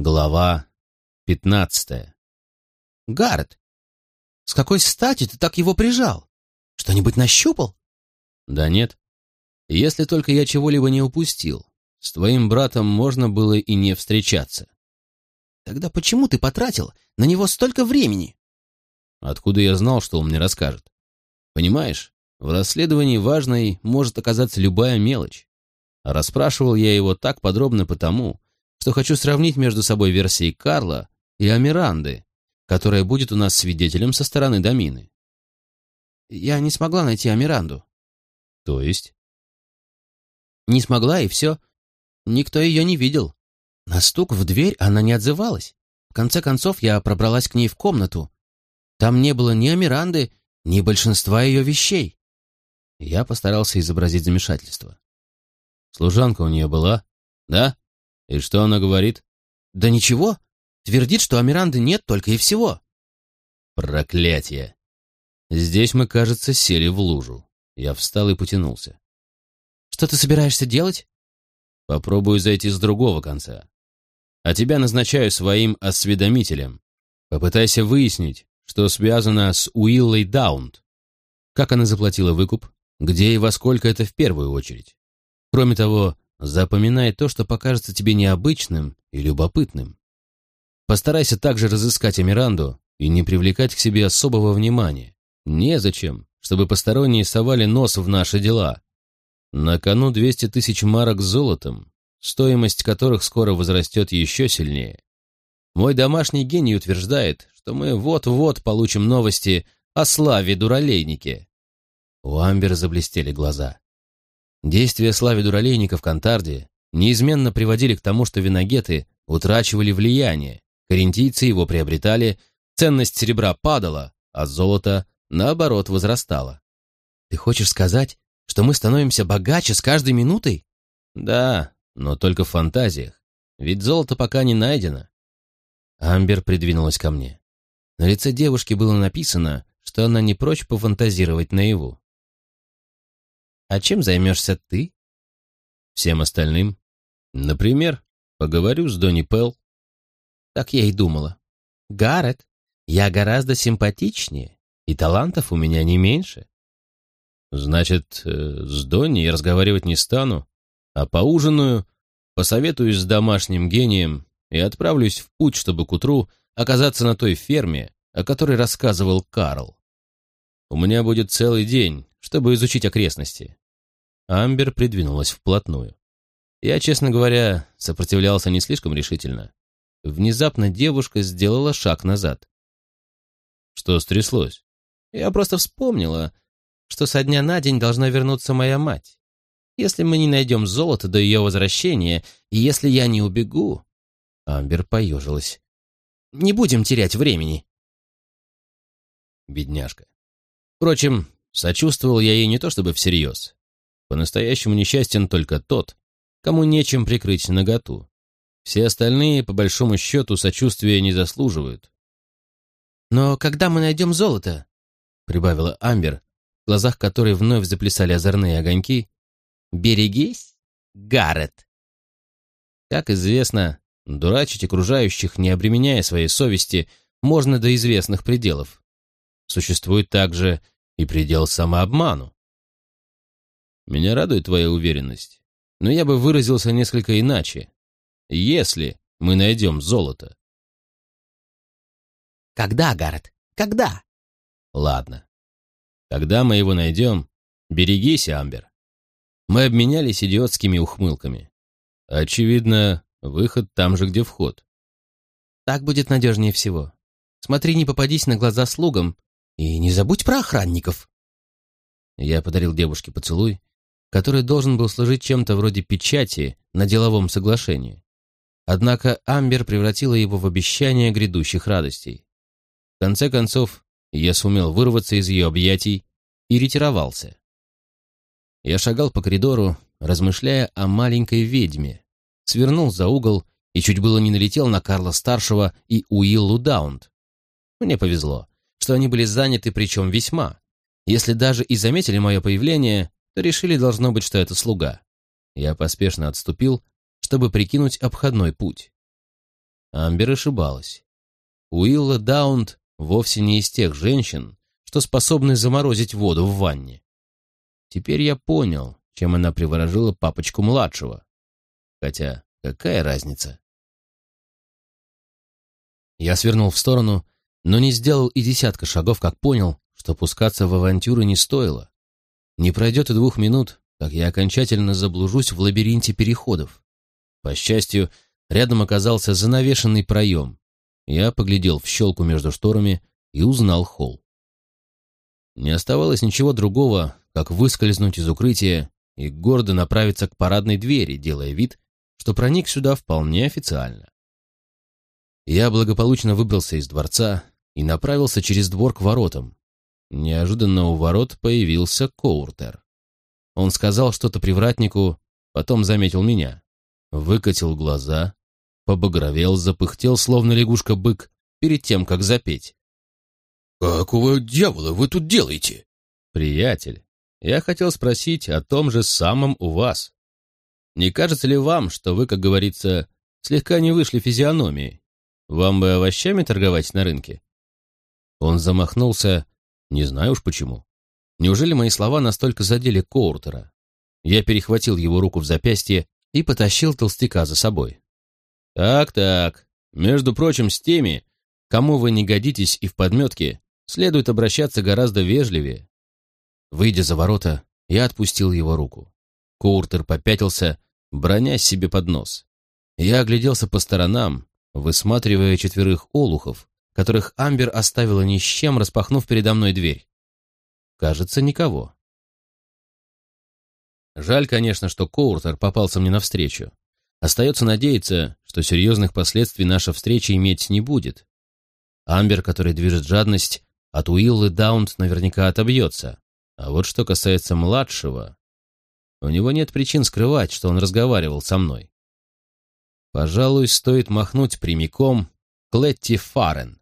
Глава пятнадцатая. Гаррет, с какой стати ты так его прижал? Что-нибудь нащупал? Да нет. Если только я чего-либо не упустил. С твоим братом можно было и не встречаться. Тогда почему ты потратил на него столько времени? Откуда я знал, что он мне расскажет? Понимаешь, в расследовании важной может оказаться любая мелочь. А расспрашивал я его так подробно потому, что хочу сравнить между собой версии Карла и Амиранды, которая будет у нас свидетелем со стороны Домины. Я не смогла найти Амиранду. То есть? Не смогла, и все. Никто ее не видел. На стук в дверь она не отзывалась. В конце концов, я пробралась к ней в комнату. Там не было ни Амиранды, ни большинства ее вещей. Я постарался изобразить замешательство. Служанка у нее была? Да? И что она говорит? Да ничего. Твердит, что Амиранды нет только и всего. Проклятие. Здесь мы, кажется, сели в лужу. Я встал и потянулся. Что ты собираешься делать? Попробую зайти с другого конца. А тебя назначаю своим осведомителем. Попытайся выяснить, что связано с Уиллой Даунт. Как она заплатила выкуп, где и во сколько это в первую очередь. Кроме того, Запоминай то, что покажется тебе необычным и любопытным. Постарайся также разыскать Амиранду и не привлекать к себе особого внимания. Незачем, чтобы посторонние совали нос в наши дела. На кону 200 тысяч марок золотом, стоимость которых скоро возрастет еще сильнее. Мой домашний гений утверждает, что мы вот-вот получим новости о славе дуралейнике. У Амбер заблестели глаза. Действия славе дуралейника в Кантарде неизменно приводили к тому, что виногеты утрачивали влияние, карентийцы его приобретали, ценность серебра падала, а золото, наоборот, возрастало. «Ты хочешь сказать, что мы становимся богаче с каждой минутой?» «Да, но только в фантазиях, ведь золото пока не найдено». Амбер придвинулась ко мне. На лице девушки было написано, что она не прочь пофантазировать наяву. А чем займешься ты? Всем остальным. Например, поговорю с Донни Пелл. Так я и думала. Гаррет, я гораздо симпатичнее, и талантов у меня не меньше. Значит, э, с Донни я разговаривать не стану, а поужинаю, посоветуюсь с домашним гением и отправлюсь в путь, чтобы к утру оказаться на той ферме, о которой рассказывал Карл. У меня будет целый день, чтобы изучить окрестности. Амбер придвинулась вплотную. Я, честно говоря, сопротивлялся не слишком решительно. Внезапно девушка сделала шаг назад. Что стряслось? Я просто вспомнила, что со дня на день должна вернуться моя мать. Если мы не найдем золото до ее возвращения, и если я не убегу... Амбер поежилась. Не будем терять времени. Бедняжка. Впрочем, сочувствовал я ей не то чтобы всерьез. По-настоящему несчастен только тот, кому нечем прикрыть наготу. Все остальные, по большому счету, сочувствия не заслуживают. «Но когда мы найдем золото?» — прибавила Амбер, в глазах которой вновь заплясали озорные огоньки. «Берегись, Гаррет!» Как известно, дурачить окружающих, не обременяя своей совести, можно до известных пределов. Существует также и предел самообману. Меня радует твоя уверенность, но я бы выразился несколько иначе. Если мы найдем золото. Когда, Гаррет? Когда? Ладно. Когда мы его найдем, берегись, Амбер. Мы обменялись идиотскими ухмылками. Очевидно, выход там же, где вход. Так будет надежнее всего. Смотри, не попадись на глаза слугам и не забудь про охранников. Я подарил девушке поцелуй, который должен был служить чем-то вроде печати на деловом соглашении. Однако Амбер превратила его в обещание грядущих радостей. В конце концов, я сумел вырваться из ее объятий и ретировался. Я шагал по коридору, размышляя о маленькой ведьме, свернул за угол и чуть было не налетел на Карла-старшего и Уиллу Даунт. Мне повезло, что они были заняты, причем весьма. Если даже и заметили мое появление, решили, должно быть, что это слуга. Я поспешно отступил, чтобы прикинуть обходной путь. Амбер ошибалась. Уилла Даунт вовсе не из тех женщин, что способны заморозить воду в ванне. Теперь я понял, чем она приворожила папочку-младшего. Хотя, какая разница? Я свернул в сторону, но не сделал и десятка шагов, как понял, что пускаться в авантюры не стоило. Не пройдет и двух минут, как я окончательно заблужусь в лабиринте переходов. По счастью, рядом оказался занавешенный проем. Я поглядел в щелку между шторами и узнал холл. Не оставалось ничего другого, как выскользнуть из укрытия и гордо направиться к парадной двери, делая вид, что проник сюда вполне официально. Я благополучно выбрался из дворца и направился через двор к воротам. Неожиданно у ворот появился Коуртер. Он сказал что-то привратнику, потом заметил меня. Выкатил глаза, побагровел, запыхтел, словно лягушка-бык, перед тем, как запеть. «Какого дьявола вы тут делаете?» «Приятель, я хотел спросить о том же самом у вас. Не кажется ли вам, что вы, как говорится, слегка не вышли физиономией? Вам бы овощами торговать на рынке?» Он замахнулся, не знаю уж почему. Неужели мои слова настолько задели Коуртера? Я перехватил его руку в запястье и потащил толстяка за собой. «Так-так, между прочим, с теми, кому вы не годитесь и в подметке, следует обращаться гораздо вежливее. Выйдя за ворота, я отпустил его руку. Коуртер попятился, бронясь себе под нос. Я огляделся по сторонам, высматривая четверых олухов, которых Амбер оставила ни с чем, распахнув передо мной дверь. Кажется, никого. Жаль, конечно, что Коуртер попался мне навстречу. Остается надеяться, что серьезных последствий наша встреча иметь не будет. Амбер, который движет жадность, от Уиллы Даунт наверняка отобьется. А вот что касается младшего, у него нет причин скрывать, что он разговаривал со мной. Пожалуй, стоит махнуть прямиком к Летти Фарен.